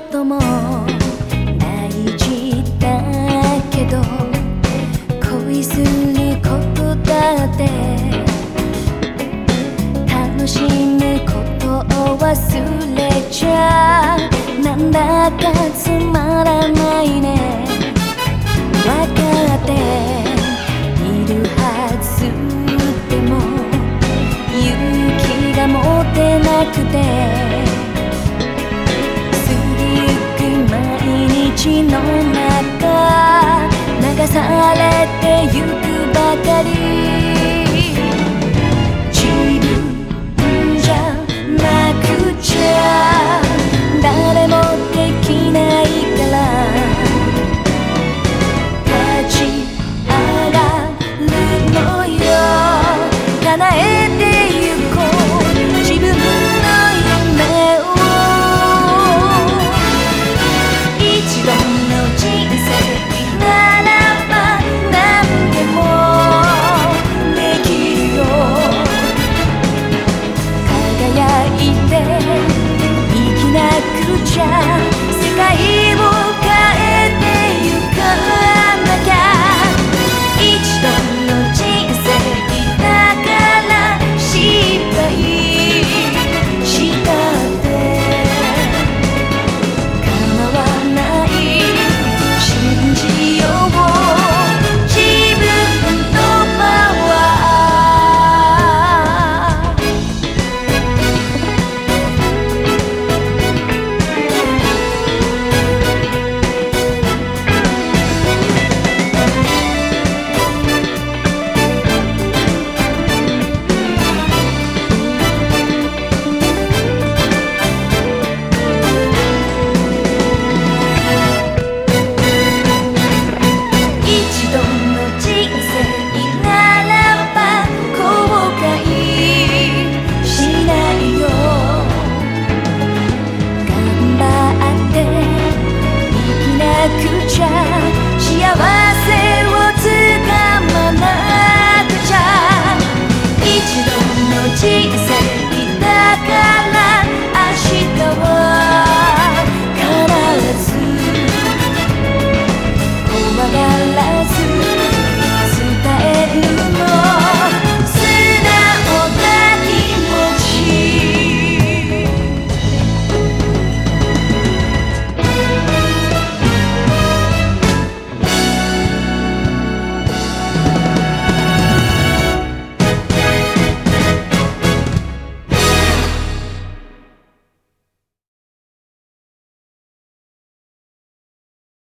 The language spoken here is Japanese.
ことも大事だけど恋することだって楽しむことを忘れちゃなんだかつまらないね。わかっているはずでも勇気が持てなくて地の中流されてゆくばかり。くちゃ